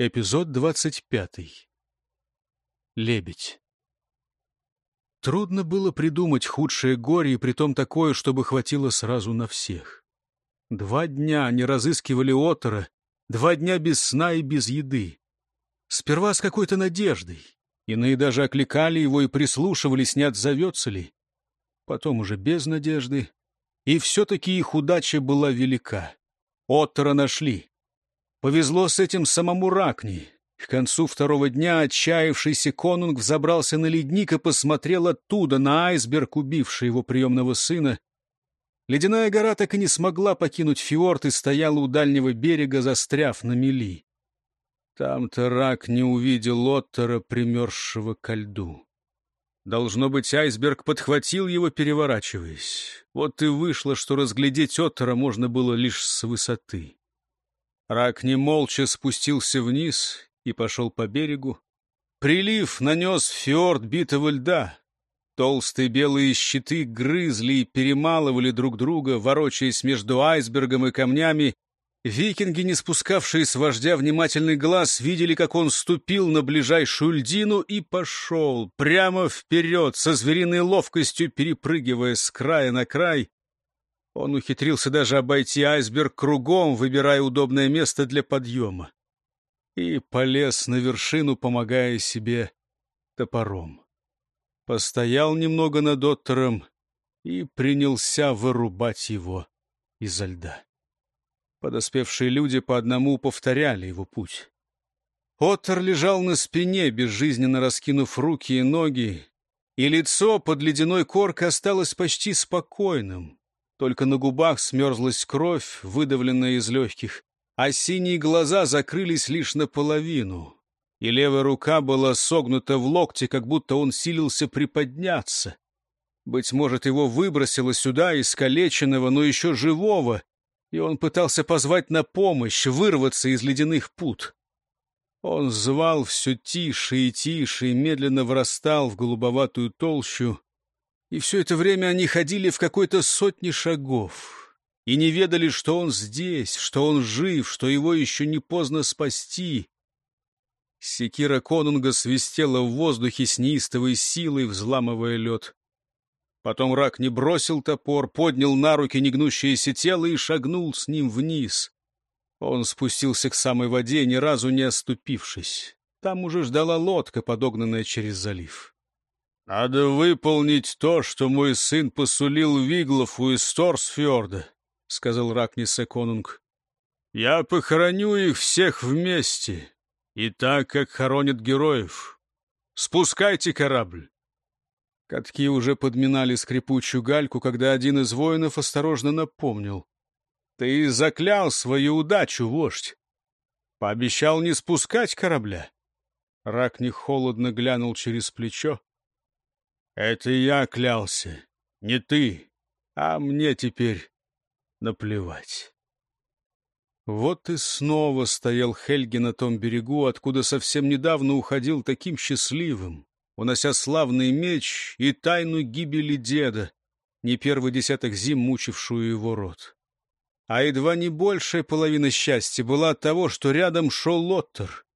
Эпизод двадцать пятый. Лебедь. Трудно было придумать худшее горе, и притом такое, чтобы хватило сразу на всех. Два дня они разыскивали Отора, два дня без сна и без еды. Сперва с какой-то надеждой. Иные даже окликали его и прислушивались, не отзовется ли. Потом уже без надежды. И все-таки их удача была велика. Оттора нашли. Повезло с этим самому Ракни. К концу второго дня отчаявшийся конунг взобрался на ледник и посмотрел оттуда на айсберг, убивший его приемного сына. Ледяная гора так и не смогла покинуть фьорд и стояла у дальнего берега, застряв на мели. Там-то рак не увидел Оттера, примерзшего ко льду. Должно быть, айсберг подхватил его, переворачиваясь. Вот и вышло, что разглядеть Оттера можно было лишь с высоты. Рак не молча спустился вниз и пошел по берегу. Прилив нанес фьорд битого льда. Толстые белые щиты грызли и перемалывали друг друга, ворочаясь между айсбергом и камнями. Викинги, не спускавшие с вождя внимательный глаз, видели, как он ступил на ближайшую льдину и пошел прямо вперед, со звериной ловкостью перепрыгивая с края на край. Он ухитрился даже обойти айсберг кругом, выбирая удобное место для подъема. И полез на вершину, помогая себе топором. Постоял немного над Оттером и принялся вырубать его изо льда. Подоспевшие люди по одному повторяли его путь. Оттер лежал на спине, безжизненно раскинув руки и ноги, и лицо под ледяной коркой осталось почти спокойным, только на губах смерзлась кровь, выдавленная из легких, а синие глаза закрылись лишь наполовину, и левая рука была согнута в локте, как будто он силился приподняться. Быть может, его выбросило сюда, искалеченного, но еще живого, и он пытался позвать на помощь, вырваться из ледяных пут. Он звал все тише и тише и медленно врастал в голубоватую толщу, и все это время они ходили в какой-то сотне шагов и не ведали, что он здесь, что он жив, что его еще не поздно спасти. Секира конунга свистела в воздухе с неистовой силой, взламывая лед. Потом рак не бросил топор, поднял на руки негнущееся тело и шагнул с ним вниз. Он спустился к самой воде, ни разу не оступившись. Там уже ждала лодка, подогнанная через залив. «Надо выполнить то, что мой сын посулил Виглофу из Торсфьорда», — сказал Ракнисе Конунг. «Я похороню их всех вместе, и так, как хоронят героев. Спускайте корабль». Катки уже подминали скрипучую гальку, когда один из воинов осторожно напомнил. «Ты заклял свою удачу, вождь. Пообещал не спускать корабля». Ракни холодно глянул через плечо. Это я клялся, не ты, а мне теперь наплевать. Вот и снова стоял Хельги на том берегу, откуда совсем недавно уходил таким счастливым, унося славный меч и тайну гибели деда, не первый десяток зим мучившую его род. А едва не большая половина счастья была от того, что рядом шел Лоттер,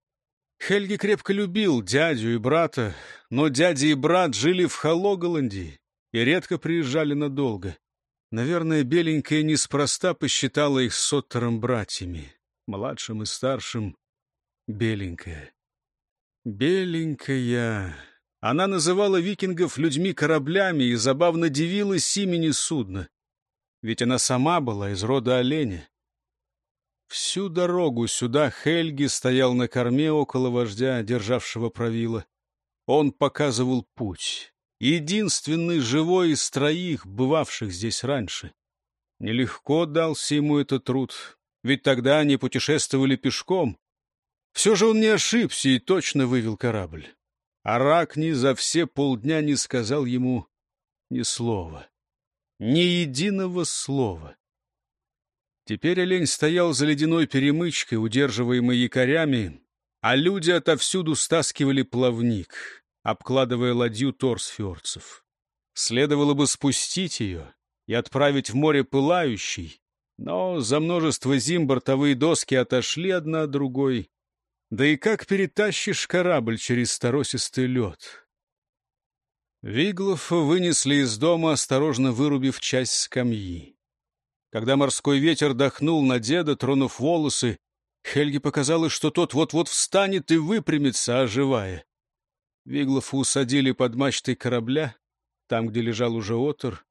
Хельги крепко любил дядю и брата, но дядя и брат жили в Халоголанде и редко приезжали надолго. Наверное, Беленькая неспроста посчитала их с братьями, младшим и старшим. Беленькая. Беленькая. Она называла викингов людьми-кораблями и забавно дивилась имени судна. Ведь она сама была из рода оленя. Всю дорогу сюда Хельги стоял на корме около вождя, державшего правила. Он показывал путь. Единственный живой из троих, бывавших здесь раньше. Нелегко дался ему этот труд, ведь тогда они путешествовали пешком. Все же он не ошибся и точно вывел корабль. Аракни за все полдня не сказал ему ни слова, ни единого слова. Теперь олень стоял за ледяной перемычкой, удерживаемой якорями, а люди отовсюду стаскивали плавник, обкладывая ладью торсфьорцев. Следовало бы спустить ее и отправить в море пылающий, но за множество зим бортовые доски отошли одна от другой, Да и как перетащишь корабль через старосистый лед? Виглов вынесли из дома, осторожно вырубив часть скамьи. Когда морской ветер дохнул на деда, тронув волосы, Хельге показалось, что тот вот-вот встанет и выпрямится, оживая. Виглофа усадили под мачтой корабля, там, где лежал уже отор.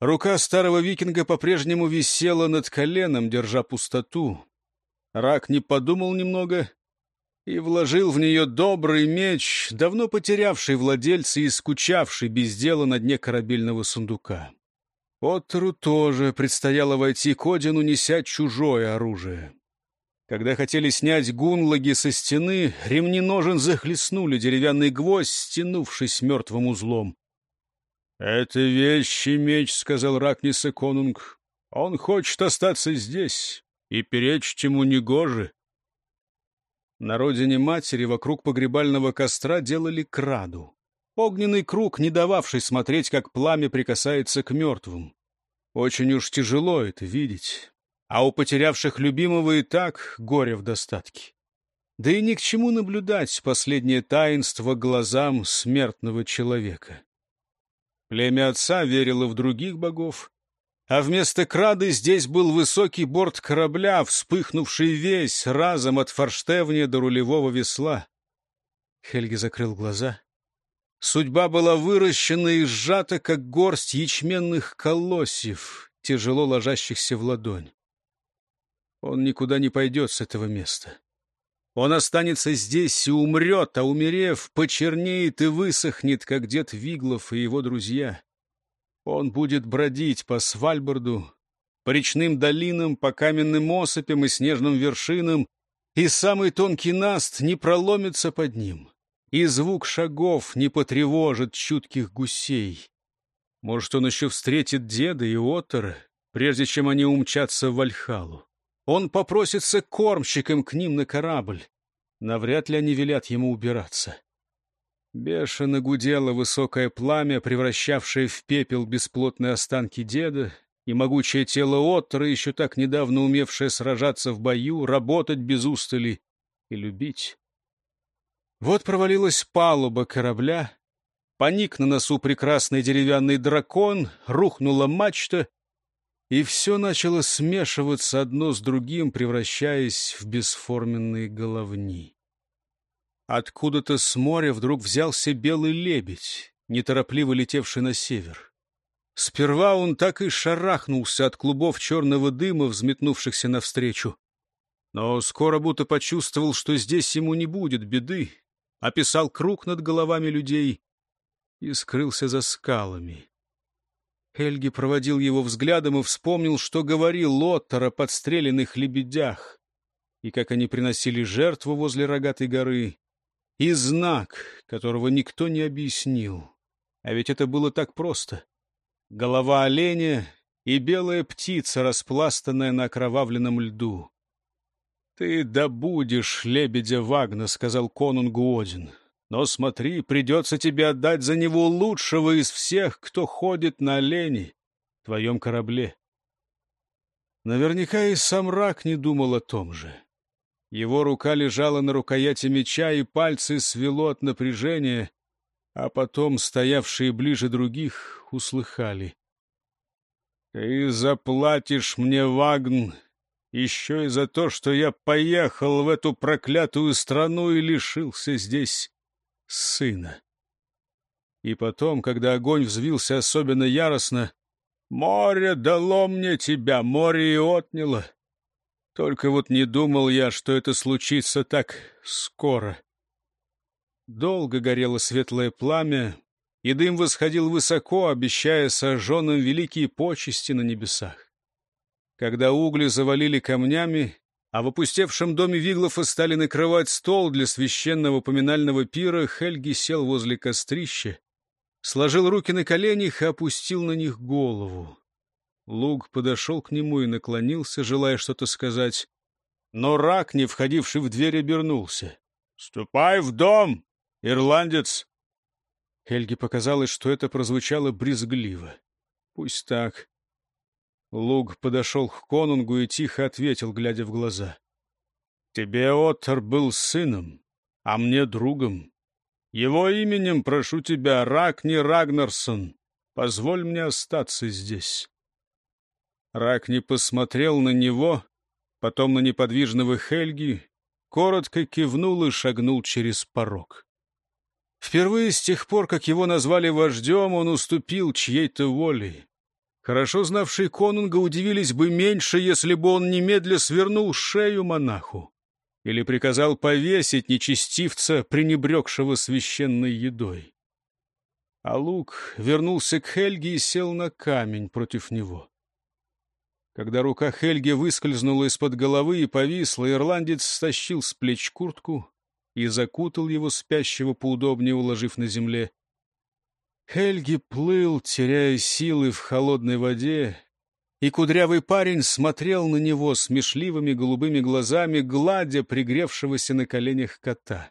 Рука старого викинга по-прежнему висела над коленом, держа пустоту. Рак не подумал немного и вложил в нее добрый меч, давно потерявший владельца и скучавший без дела на дне корабельного сундука. Оттеру тоже предстояло войти к Одину, неся чужое оружие. Когда хотели снять гунлаги со стены, ремни ножен захлестнули деревянный гвоздь, стянувшись мертвым узлом. — Это вещий меч, — сказал Ракниса конунг. — Он хочет остаться здесь, и перечить ему негоже. На родине матери вокруг погребального костра делали краду. Огненный круг, не дававший смотреть, как пламя прикасается к мертвым. Очень уж тяжело это видеть. А у потерявших любимого и так горе в достатке. Да и ни к чему наблюдать последнее таинство глазам смертного человека. Племя отца верило в других богов, а вместо крады здесь был высокий борт корабля, вспыхнувший весь разом от форштевня до рулевого весла. Хельги закрыл глаза Судьба была выращена и сжата, как горсть ячменных колосьев, тяжело ложащихся в ладонь. Он никуда не пойдет с этого места. Он останется здесь и умрет, а умерев, почернеет и высохнет, как дед Виглов и его друзья. Он будет бродить по Свальборду, по речным долинам, по каменным осыпям и снежным вершинам, и самый тонкий наст не проломится под ним и звук шагов не потревожит чутких гусей. Может, он еще встретит деда и Оттера, прежде чем они умчатся в Вальхалу. Он попросится кормщиком к ним на корабль. Навряд ли они велят ему убираться. Бешено гудело высокое пламя, превращавшее в пепел бесплотные останки деда, и могучее тело Оттера, еще так недавно умевшее сражаться в бою, работать без устали и любить. Вот провалилась палуба корабля, поник на носу прекрасный деревянный дракон, рухнула мачта, и все начало смешиваться одно с другим, превращаясь в бесформенные головни. Откуда-то с моря вдруг взялся белый лебедь, неторопливо летевший на север. Сперва он так и шарахнулся от клубов черного дыма, взметнувшихся навстречу. Но скоро будто почувствовал, что здесь ему не будет беды, описал круг над головами людей и скрылся за скалами. Хельги проводил его взглядом и вспомнил, что говорил Лоттер о подстреленных лебедях, и как они приносили жертву возле рогатой горы, и знак, которого никто не объяснил. А ведь это было так просто. Голова оленя и белая птица, распластанная на окровавленном льду. «Ты добудешь лебедя Вагна», — сказал конунгу Один. «Но смотри, придется тебе отдать за него лучшего из всех, кто ходит на олене, в твоем корабле». Наверняка и сам рак не думал о том же. Его рука лежала на рукояти меча, и пальцы свело от напряжения, а потом, стоявшие ближе других, услыхали. «Ты заплатишь мне, Вагн, еще и за то, что я поехал в эту проклятую страну и лишился здесь сына. И потом, когда огонь взвился особенно яростно, «Море дало мне тебя, море и отняло. Только вот не думал я, что это случится так скоро». Долго горело светлое пламя, и дым восходил высоко, обещая сожженным великие почести на небесах. Когда угли завалили камнями, а в опустевшем доме Виглофа стали накрывать стол для священного поминального пира, Хельги сел возле кострища, сложил руки на коленях и опустил на них голову. Луг подошел к нему и наклонился, желая что-то сказать. Но рак, не входивший в дверь, обернулся. — Ступай в дом, ирландец! Хельге показалось, что это прозвучало брезгливо. Пусть так. Луг подошел к конунгу и тихо ответил, глядя в глаза. Тебе Оттер был сыном, а мне другом. Его именем прошу тебя, Ракни Рагнарсон, позволь мне остаться здесь». Ракни посмотрел на него, потом на неподвижного Хельги, коротко кивнул и шагнул через порог. Впервые с тех пор, как его назвали вождем, он уступил чьей-то воле. Хорошо знавшие конунга удивились бы меньше, если бы он немедля свернул шею монаху или приказал повесить нечестивца, пренебрегшего священной едой. А Лук вернулся к Хельге и сел на камень против него. Когда рука Хельги выскользнула из-под головы и повисла, ирландец стащил с плеч куртку и закутал его спящего поудобнее, уложив на земле. Хельги плыл, теряя силы в холодной воде, и кудрявый парень смотрел на него смешливыми голубыми глазами, гладя пригревшегося на коленях кота.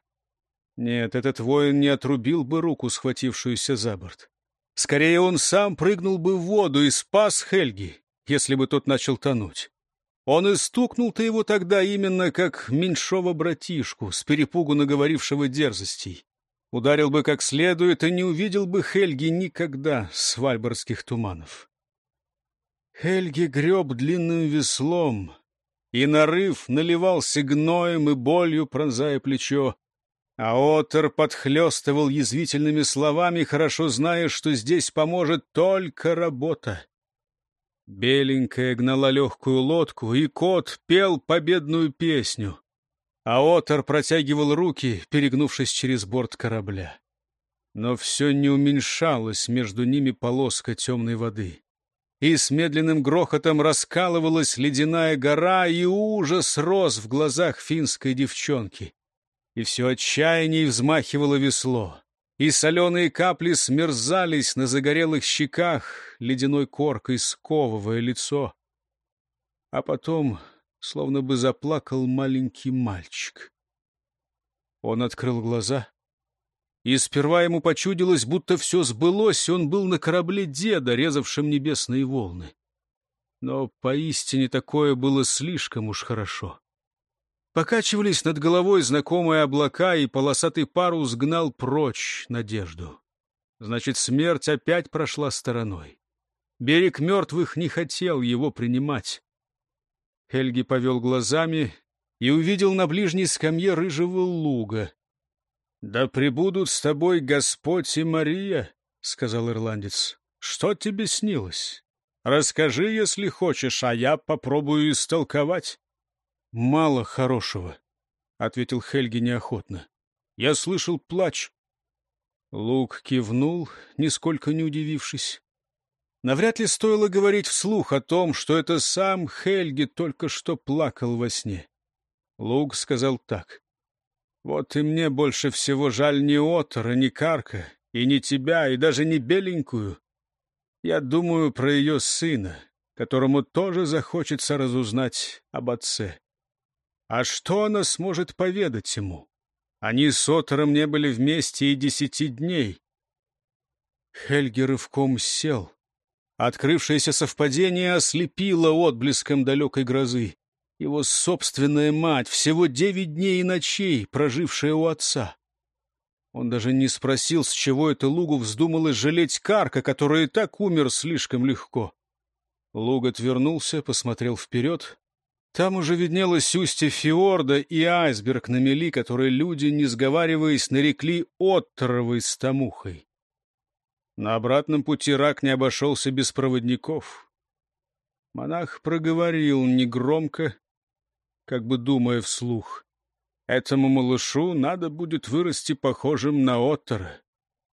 Нет, этот воин не отрубил бы руку, схватившуюся за борт. Скорее, он сам прыгнул бы в воду и спас Хельги, если бы тот начал тонуть. Он и стукнул-то его тогда именно как меньшого братишку, с перепугу наговорившего дерзостей. Ударил бы как следует, и не увидел бы Хельги никогда с вальборских туманов. Хельги греб длинным веслом, и нарыв наливался гноем и болью, пронзая плечо. А Отер подхлестывал язвительными словами, хорошо зная, что здесь поможет только работа. Беленькая гнала легкую лодку, и кот пел победную песню. А Отер протягивал руки, перегнувшись через борт корабля. Но все не уменьшалось между ними полоска темной воды и с медленным грохотом раскалывалась ледяная гора, и ужас рос в глазах финской девчонки. И все отчаяние взмахивало весло, и соленые капли смерзались на загорелых щеках, ледяной коркой сковывая лицо. А потом словно бы заплакал маленький мальчик. Он открыл глаза и сперва ему почудилось, будто все сбылось, он был на корабле деда, резавшем небесные волны. Но поистине такое было слишком уж хорошо. Покачивались над головой знакомые облака, и полосатый парус гнал прочь надежду. Значит, смерть опять прошла стороной. Берег мертвых не хотел его принимать. Хельги повел глазами и увидел на ближней скамье рыжего луга. «Да пребудут с тобой Господь и Мария», — сказал ирландец. «Что тебе снилось? Расскажи, если хочешь, а я попробую истолковать». «Мало хорошего», — ответил Хельги неохотно. «Я слышал плач». Лук кивнул, нисколько не удивившись. Навряд ли стоило говорить вслух о том, что это сам Хельги только что плакал во сне. Лук сказал так. Вот и мне больше всего жаль не Отора, не Карка, и не тебя, и даже не Беленькую. Я думаю про ее сына, которому тоже захочется разузнать об отце. А что она сможет поведать ему? Они с Отором не были вместе и десяти дней. Хельги рывком сел. Открывшееся совпадение ослепило отблеском далекой грозы его собственная мать, всего девять дней и ночей, прожившая у отца. Он даже не спросил, с чего это Лугу вздумалось жалеть Карка, который и так умер слишком легко. Луг отвернулся, посмотрел вперед. Там уже виднелось устье фьорда и айсберг на мели, который люди, не сговариваясь, нарекли Отторовой с Тамухой. На обратном пути рак не обошелся без проводников. Монах проговорил негромко, как бы думая вслух. Этому малышу надо будет вырасти похожим на Оттера.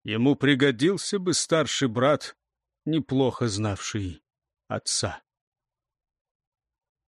Ему пригодился бы старший брат, неплохо знавший отца.